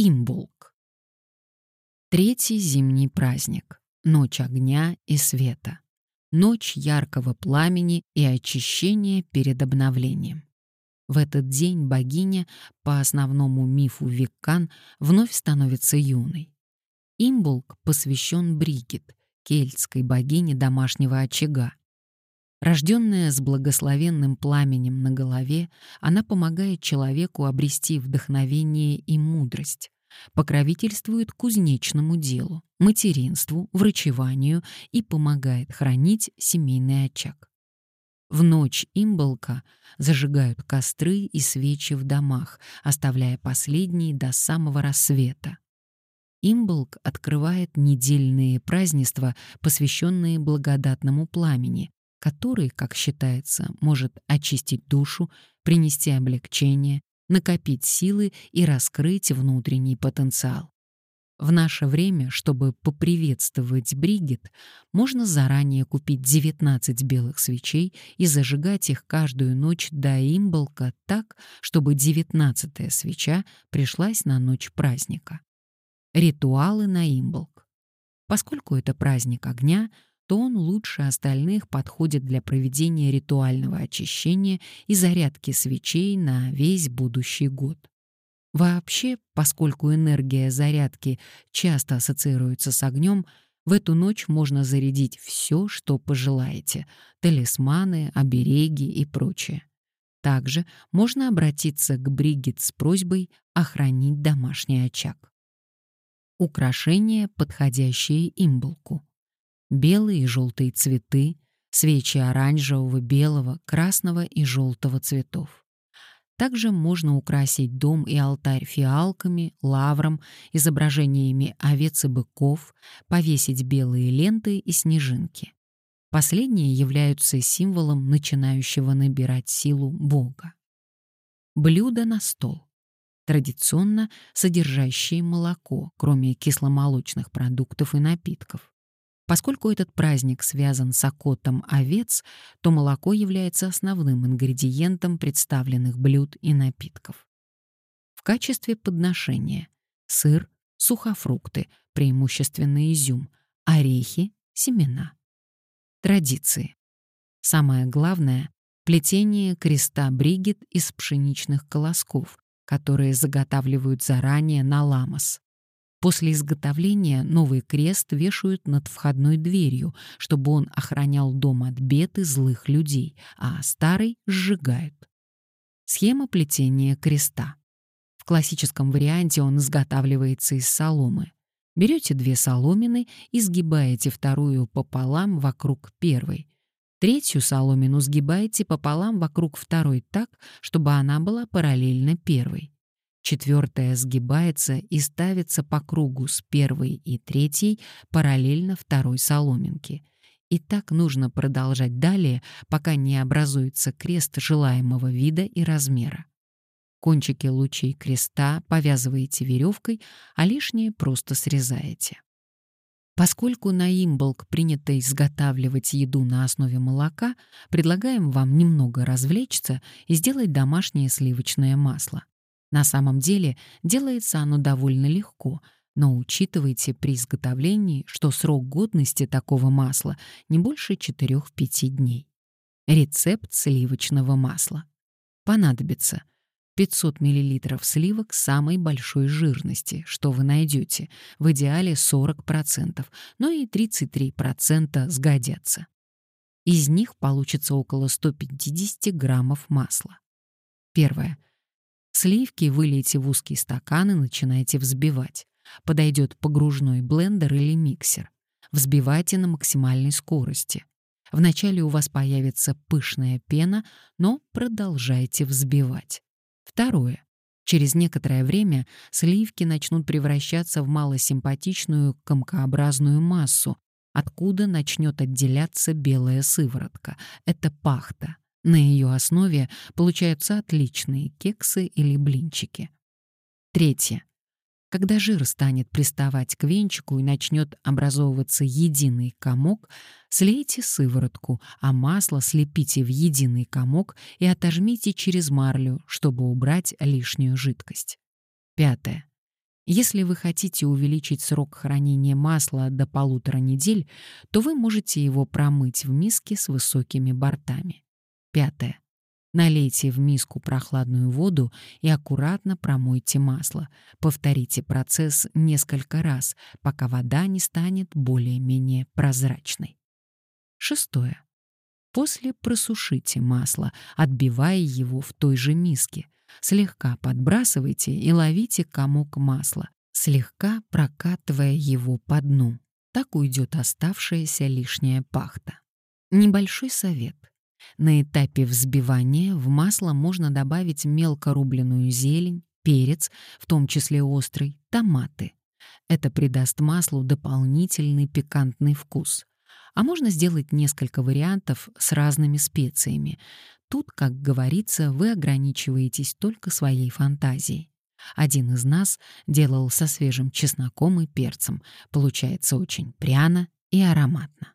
Имбулк. Третий зимний праздник. Ночь огня и света. Ночь яркого пламени и очищения перед обновлением. В этот день богиня, по основному мифу Виккан, вновь становится юной. Имбулк посвящен Бригит, кельтской богине домашнего очага. Рожденная с благословенным пламенем на голове, она помогает человеку обрести вдохновение и мудрость, покровительствует кузнечному делу, материнству, врачеванию и помогает хранить семейный очаг. В ночь имболка зажигают костры и свечи в домах, оставляя последние до самого рассвета. Имболк открывает недельные празднества, посвященные благодатному пламени, который, как считается, может очистить душу, принести облегчение, накопить силы и раскрыть внутренний потенциал. В наше время, чтобы поприветствовать Бригит, можно заранее купить 19 белых свечей и зажигать их каждую ночь до имболка так, чтобы 19-я свеча пришлась на ночь праздника. Ритуалы на имболк. Поскольку это праздник огня, то он лучше остальных подходит для проведения ритуального очищения и зарядки свечей на весь будущий год. Вообще, поскольку энергия зарядки часто ассоциируется с огнем, в эту ночь можно зарядить все, что пожелаете — талисманы, обереги и прочее. Также можно обратиться к Бригит с просьбой охранить домашний очаг. Украшения, подходящие имболку белые и желтые цветы, свечи оранжевого, белого, красного и желтого цветов. Также можно украсить дом и алтарь фиалками, лавром, изображениями овец и быков, повесить белые ленты и снежинки. Последние являются символом начинающего набирать силу Бога. Блюдо на стол. Традиционно содержащие молоко, кроме кисломолочных продуктов и напитков. Поскольку этот праздник связан с окотом овец, то молоко является основным ингредиентом представленных блюд и напитков. В качестве подношения сыр, сухофрукты, преимущественно изюм, орехи, семена. Традиции. Самое главное — плетение креста бригет из пшеничных колосков, которые заготавливают заранее на ламас. После изготовления новый крест вешают над входной дверью, чтобы он охранял дом от бед и злых людей, а старый сжигают. Схема плетения креста. В классическом варианте он изготавливается из соломы. Берете две соломины и сгибаете вторую пополам вокруг первой. Третью соломину сгибаете пополам вокруг второй так, чтобы она была параллельна первой. Четвертая сгибается и ставится по кругу с первой и третьей параллельно второй соломинке. И так нужно продолжать далее, пока не образуется крест желаемого вида и размера. Кончики лучей креста повязываете веревкой, а лишнее просто срезаете. Поскольку на имболк принято изготавливать еду на основе молока, предлагаем вам немного развлечься и сделать домашнее сливочное масло. На самом деле делается оно довольно легко, но учитывайте при изготовлении, что срок годности такого масла не больше 4-5 дней. Рецепт сливочного масла. Понадобится 500 мл сливок самой большой жирности, что вы найдете, в идеале 40%, но и 33% сгодятся. Из них получится около 150 граммов масла. Первое. Сливки вылейте в узкий стакан и начинайте взбивать. Подойдет погружной блендер или миксер. Взбивайте на максимальной скорости. Вначале у вас появится пышная пена, но продолжайте взбивать. Второе. Через некоторое время сливки начнут превращаться в малосимпатичную комкообразную массу, откуда начнет отделяться белая сыворотка. Это пахта. На ее основе получаются отличные кексы или блинчики. Третье. Когда жир станет приставать к венчику и начнет образовываться единый комок, слейте сыворотку, а масло слепите в единый комок и отожмите через марлю, чтобы убрать лишнюю жидкость. Пятое. Если вы хотите увеличить срок хранения масла до полутора недель, то вы можете его промыть в миске с высокими бортами. Пятое. Налейте в миску прохладную воду и аккуратно промойте масло. Повторите процесс несколько раз, пока вода не станет более-менее прозрачной. Шестое. После просушите масло, отбивая его в той же миске. Слегка подбрасывайте и ловите комок масла, слегка прокатывая его по дну. Так уйдет оставшаяся лишняя пахта. Небольшой совет. На этапе взбивания в масло можно добавить мелко рубленную зелень, перец, в том числе острый, томаты. Это придаст маслу дополнительный пикантный вкус. А можно сделать несколько вариантов с разными специями. Тут, как говорится, вы ограничиваетесь только своей фантазией. Один из нас делал со свежим чесноком и перцем. Получается очень пряно и ароматно.